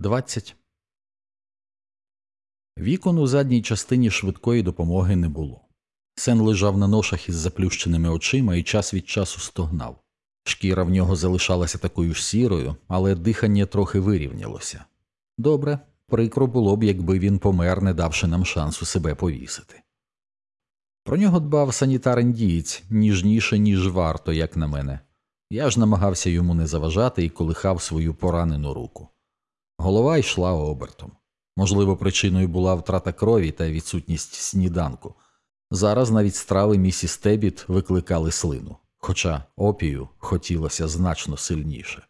20. Вікон у задній частині швидкої допомоги не було. Сен лежав на ношах із заплющеними очима і час від часу стогнав. Шкіра в нього залишалася такою ж сірою, але дихання трохи вирівнялося. Добре, прикро було б, якби він помер, не давши нам шансу себе повісити. Про нього дбав санітар індієць ніжніше, ніж варто, як на мене. Я ж намагався йому не заважати і колихав свою поранену руку. Голова йшла обертом. Можливо, причиною була втрата крові та відсутність сніданку. Зараз навіть страви місіс Тебіт викликали слину, хоча опію хотілося значно сильніше.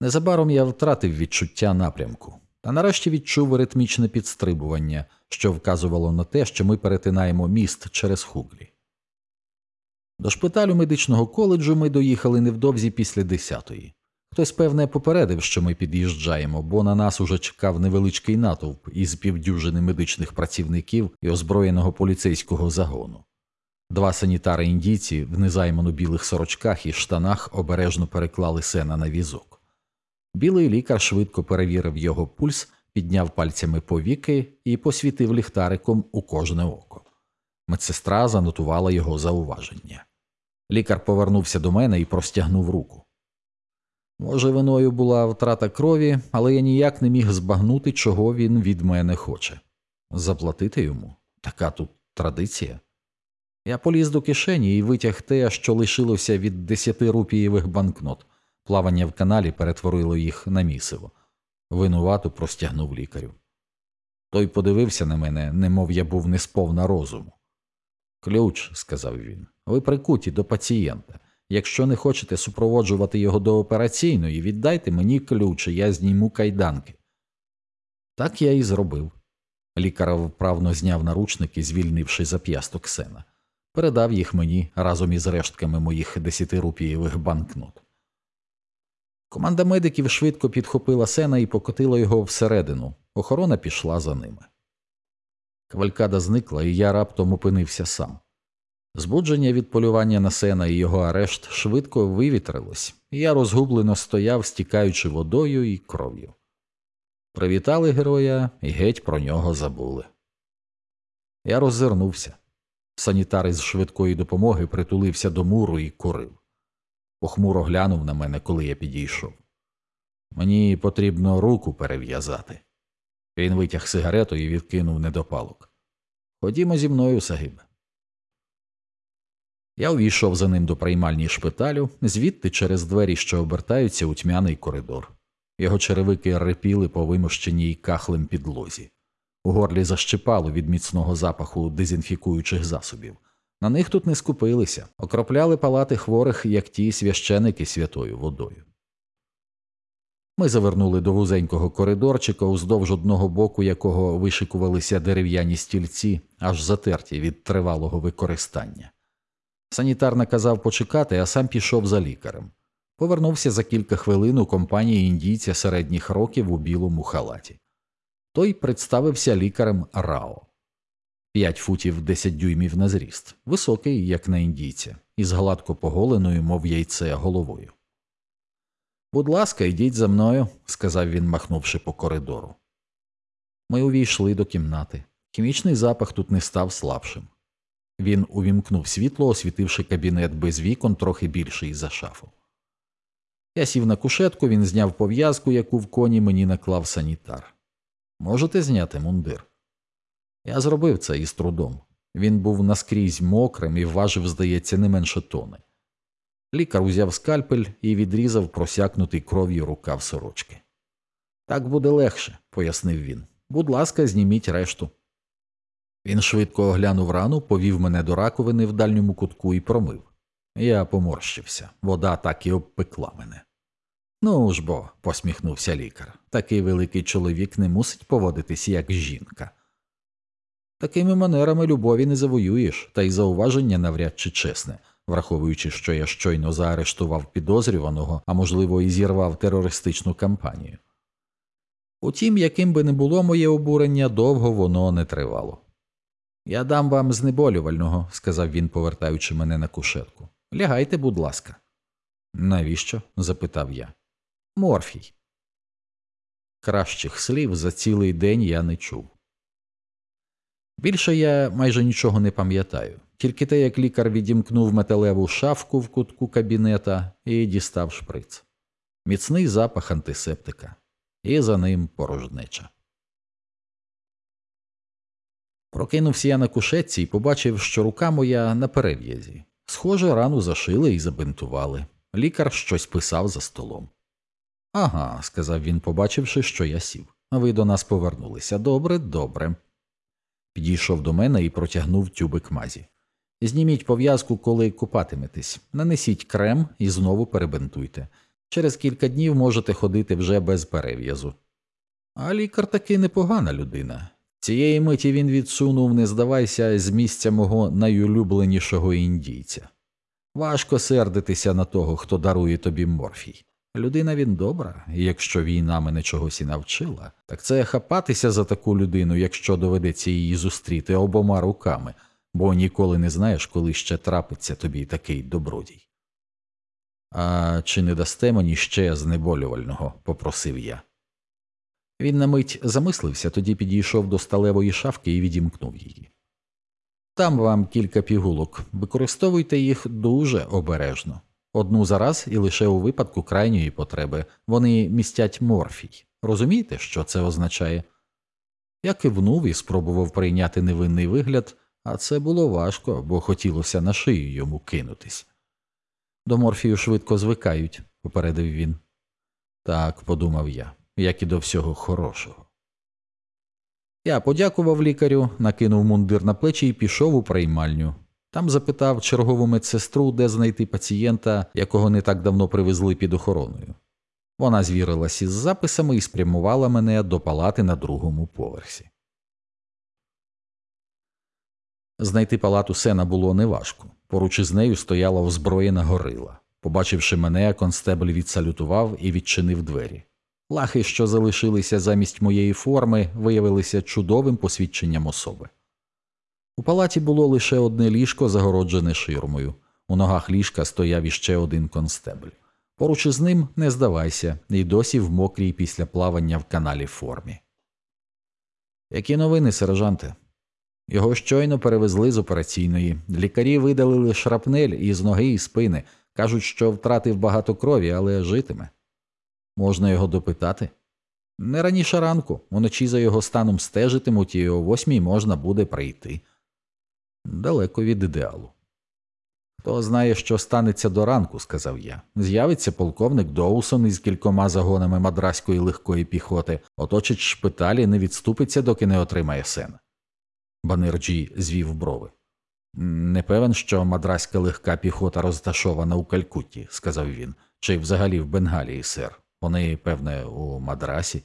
Незабаром я втратив відчуття напрямку, та нарешті відчув ритмічне підстрибування, що вказувало на те, що ми перетинаємо міст через хуглі. До шпиталю медичного коледжу ми доїхали невдовзі після десятої. Хтось, певне, попередив, що ми під'їжджаємо, бо на нас уже чекав невеличкий натовп із півдюжини медичних працівників і озброєного поліцейського загону. Два санітари індійці в незаймано білих сорочках і штанах обережно переклали сена на візок. Білий лікар швидко перевірив його пульс, підняв пальцями повіки і посвітив ліхтариком у кожне око. Медсестра занотувала його зауваження. Лікар повернувся до мене і простягнув руку. Може, виною була втрата крові, але я ніяк не міг збагнути, чого він від мене хоче. Заплатити йому така тут традиція. Я поліз до кишені і витяг те, що лишилося від десяти рупієвих банкнот. Плавання в каналі перетворило їх на місиво. Винувато простягнув лікарю. Той подивився на мене, немов я був не сповна розуму. Ключ, сказав він, ви прикуті до пацієнта. Якщо не хочете супроводжувати його до операційної, віддайте мені ключ, і я зніму кайданки. Так я і зробив. Лікар вправно зняв наручники, звільнивши зап'ясток сена, передав їх мені разом із рештками моїх десятирупієвих банкнот. Команда медиків швидко підхопила сена і покотила його всередину. Охорона пішла за ними. Кавалькада зникла, і я раптом опинився сам. Збудження від полювання на сена і його арешт швидко вивітрилось, і я розгублено стояв, стікаючи водою і кров'ю. Привітали героя і геть про нього забули. Я роззирнувся. Санітар із швидкої допомоги притулився до муру і курив. Похмуро глянув на мене, коли я підійшов. Мені потрібно руку перев'язати. Він витяг сигарету і відкинув недопалок. Ходімо зі мною, Сагибе. Я увійшов за ним до приймальні шпиталю, звідти через двері, що обертаються у тьмяний коридор. Його черевики рипіли по вимощеній кахлем підлозі. У горлі защипало від міцного запаху дезінфікуючих засобів. На них тут не скупилися, окропляли палати хворих, як ті священики святою водою. Ми завернули до вузенького коридорчика, уздовж одного боку якого вишикувалися дерев'яні стільці, аж затерті від тривалого використання. Санітар наказав почекати, а сам пішов за лікарем. Повернувся за кілька хвилин у компанії індійця середніх років у білому халаті. Той представився лікарем Рао. П'ять футів десять дюймів на зріст, високий, як на індійця, із гладко поголеною, мов яйце, головою. Будь ласка, йдіть за мною, сказав він, махнувши по коридору. Ми увійшли до кімнати. Хімічний запах тут не став слабшим. Він увімкнув світло, освітивши кабінет без вікон трохи більший за шафу. Я сів на кушетку, він зняв пов'язку, яку в коні мені наклав санітар. Можете зняти мундир? Я зробив це із трудом. Він був наскрізь мокрим і важив, здається, не менше тони. Лікар узяв скальпель і відрізав просякнутий кров'ю рукав сорочки. Так буде легше, пояснив він. Будь ласка, зніміть решту. Він швидко оглянув рану, повів мене до раковини в дальньому кутку і промив. Я поморщився, вода так і обпекла мене. Ну ж бо, посміхнувся лікар, такий великий чоловік не мусить поводитись як жінка. Такими манерами любові не завоюєш, та й зауваження навряд чи чесне, враховуючи, що я щойно заарештував підозрюваного, а можливо, і зірвав терористичну кампанію. Утім, яким би не було моє обурення, довго воно не тривало. Я дам вам знеболювального, сказав він, повертаючи мене на кушетку. Лягайте, будь ласка. Навіщо? запитав я. Морфій. Кращих слів за цілий день я не чув. Більше я майже нічого не пам'ятаю, тільки те, як лікар відімкнув металеву шафку в кутку кабінета і дістав шприц. Міцний запах антисептика, і за ним порожнеча. Прокинувся я на кушетці і побачив, що рука моя на перев'язі. Схоже, рану зашили і забинтували. Лікар щось писав за столом. Ага, сказав він, побачивши, що я сів. Ви до нас повернулися. Добре, добре. Підійшов до мене і протягнув тюбик мазі. Зніміть пов'язку, коли купатиметесь, нанесіть крем і знову перебинтуйте. Через кілька днів можете ходити вже без перев'язу. А лікар таки непогана людина. Цієї миті він відсунув, не здавайся, з місця мого найулюбленішого індійця. Важко сердитися на того, хто дарує тобі морфій. Людина він добра, і якщо війна мене чогось і навчила, так це хапатися за таку людину, якщо доведеться її зустріти обома руками, бо ніколи не знаєш, коли ще трапиться тобі такий добродій. А чи не дасте мені ще знеболювального? попросив я. Він на мить замислився, тоді підійшов до сталевої шафки і відімкнув її. Там вам кілька пігулок, використовуйте їх дуже обережно. Одну за раз і лише у випадку крайньої потреби вони містять морфій. Розумієте, що це означає? Я кивнув і спробував прийняти невинний вигляд, а це було важко, бо хотілося на шию йому кинутись. До морфію швидко звикають, попередив він. Так, подумав я, як і до всього хорошого. Я подякував лікарю, накинув мундир на плечі і пішов у приймальню. Там запитав чергову медсестру, де знайти пацієнта, якого не так давно привезли під охороною. Вона звірилась із записами і спрямувала мене до палати на другому поверсі. Знайти палату сена було неважко. Поруч із нею стояла озброєна горила. Побачивши мене, констебль відсалютував і відчинив двері. Лахи, що залишилися замість моєї форми, виявилися чудовим посвідченням особи. У палаті було лише одне ліжко, загороджене ширмою. У ногах ліжка стояв іще один констебль. Поруч із ним, не здавайся, і досі в мокрій після плавання в каналі формі. Які новини, сержанте? Його щойно перевезли з операційної. Лікарі видалили шрапнель із ноги і спини. Кажуть, що втратив багато крові, але житиме. Можна його допитати? Не раніше ранку, уночі за його станом стежитимуть, і о восьмій можна буде прийти. Далеко від ідеалу. Хто знає, що станеться до ранку, сказав я. З'явиться полковник Доусон із кількома загонами мадраської легкої піхоти, оточить шпиталі, не відступиться, доки не отримає Сена. Банерджі звів брови. Не певен, що мадраська легка піхота розташована у Калькутті, сказав він, чи взагалі в Бенгалії, сер. Вони, певне, у Мадрасі.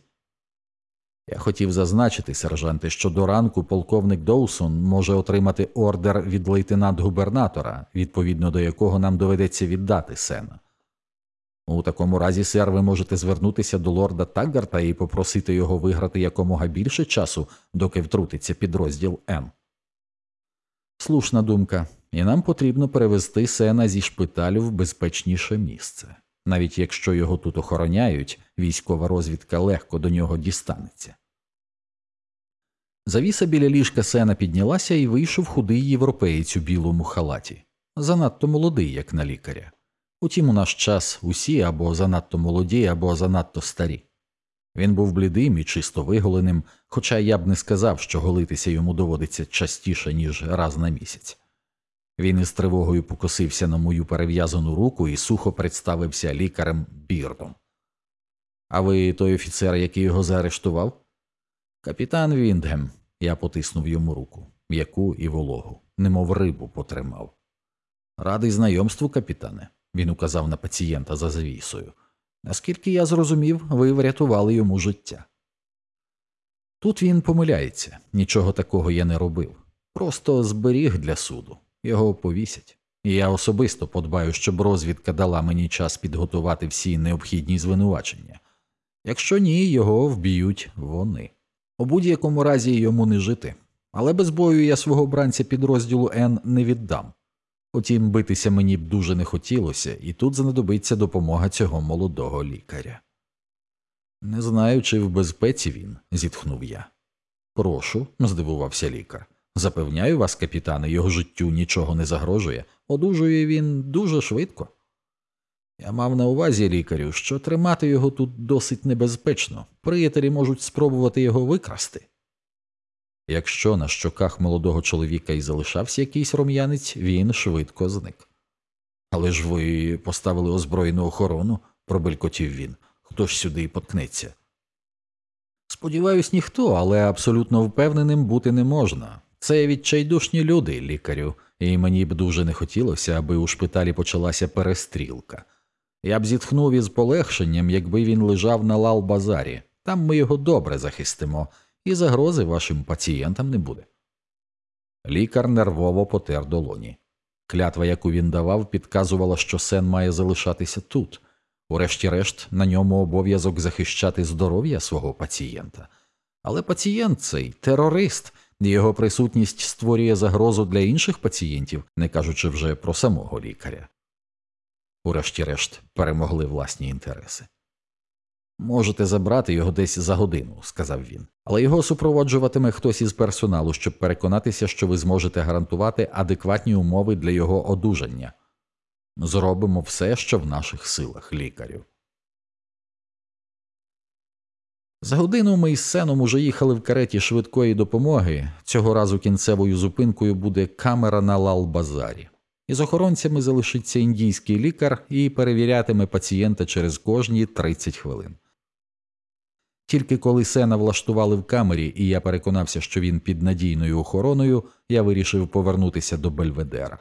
Я хотів зазначити, сержанте, що до ранку полковник Доусон може отримати ордер від лейтенант губернатора, відповідно до якого нам доведеться віддати сена. У такому разі, сер, ви можете звернутися до лорда Таггарта і попросити його виграти якомога більше часу, доки втрутиться підрозділ М. Слушна думка, і нам потрібно перевести сена зі шпиталю в безпечніше місце. Навіть якщо його тут охороняють, військова розвідка легко до нього дістанеться. Завіса біля ліжка сена піднялася і вийшов худий європеєць у білому халаті, занадто молодий, як на лікаря. Утім, у наш час усі або занадто молоді, або занадто старі. Він був блідим і чисто виголеним, хоча я б не сказав, що голитися йому доводиться частіше, ніж раз на місяць. Він із тривогою покосився на мою перев'язану руку і сухо представився лікарем Бірдом. А ви той офіцер, який його заарештував? Капітан Віндгем. Я потиснув йому руку, м'яку і вологу, немов рибу потримав. Радий знайомству, капітане, він указав на пацієнта за завісою. Наскільки я зрозумів, ви врятували йому життя. Тут він помиляється, нічого такого я не робив. Просто зберіг для суду, його повісять. І я особисто подбаю, щоб розвідка дала мені час підготувати всі необхідні звинувачення. Якщо ні, його вб'ють вони. У будь-якому разі йому не жити, але без бою я свого бранця підрозділу Н не віддам. Утім, битися мені б дуже не хотілося, і тут знадобиться допомога цього молодого лікаря. Не знаю, чи в безпеці він, зітхнув я. Прошу, здивувався лікар. Запевняю вас, капітане, його життю нічого не загрожує. Одужує він дуже швидко. Я мав на увазі лікарю, що тримати його тут досить небезпечно. Приятелі можуть спробувати його викрасти. Якщо на щоках молодого чоловіка і залишався якийсь рум'янець, він швидко зник. Але ж ви поставили озброєну охорону, пробелькотів він. Хто ж сюди і поткнеться? Сподіваюсь, ніхто, але абсолютно впевненим бути не можна. Це відчайдушні люди, лікарю, і мені б дуже не хотілося, аби у шпиталі почалася перестрілка. Я б зітхнув із полегшенням, якби він лежав на лал базарі. Там ми його добре захистимо, і загрози вашим пацієнтам не буде. Лікар нервово потер долоні. Клятва, яку він давав, підказувала, що сен має залишатися тут. Урешті-решт, на ньому обов'язок захищати здоров'я свого пацієнта. Але пацієнт цей терорист, його присутність створює загрозу для інших пацієнтів, не кажучи вже про самого лікаря. Урешті-решт перемогли власні інтереси. Можете забрати його десь за годину, сказав він, але його супроводжуватиме хтось із персоналу, щоб переконатися, що ви зможете гарантувати адекватні умови для його одужання. Зробимо все, що в наших силах, лікарю. За годину ми із сеном уже їхали в кареті швидкої допомоги. Цього разу кінцевою зупинкою буде камера на Лал-Базарі. Із охоронцями залишиться індійський лікар і перевірятиме пацієнта через кожні 30 хвилин. Тільки коли сена влаштували в камері, і я переконався, що він під надійною охороною, я вирішив повернутися до Бельведера.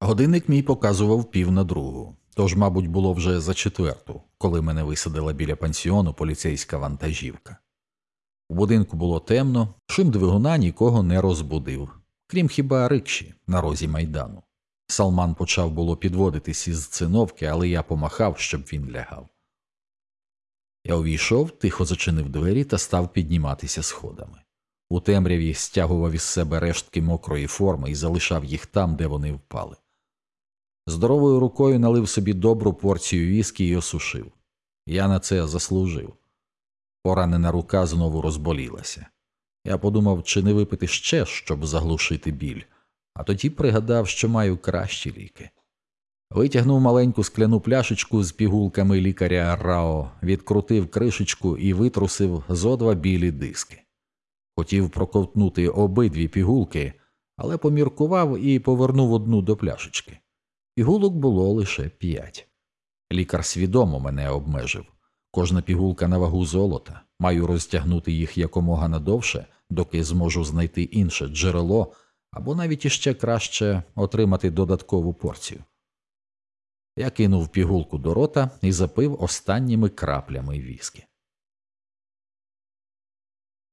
Годинник мій показував пів на другу, тож, мабуть, було вже за четверту, коли мене висадила біля пансіону поліцейська вантажівка. У будинку було темно, шум двигуна нікого не розбудив, крім хіба рикші на розі майдану. Салман почав було підводитись із циновки, але я помахав, щоб він лягав. Я увійшов, тихо зачинив двері та став підніматися сходами. У темряві стягував із себе рештки мокрої форми і залишав їх там, де вони впали. Здоровою рукою налив собі добру порцію віскі і осушив. Я на це заслужив. Поранена рука знову розболілася. Я подумав, чи не випити ще, щоб заглушити біль, а тоді пригадав, що маю кращі ліки. Витягнув маленьку скляну пляшечку з пігулками лікаря Рао, відкрутив кришечку і витрусив зо два білі диски. Хотів проковтнути обидві пігулки, але поміркував і повернув одну до пляшечки. Пігулок було лише п'ять. Лікар свідомо мене обмежив. Кожна пігулка на вагу золота, маю розтягнути їх якомога надовше, доки зможу знайти інше джерело або навіть іще краще отримати додаткову порцію. Я кинув пігулку до рота і запив останніми краплями віскі.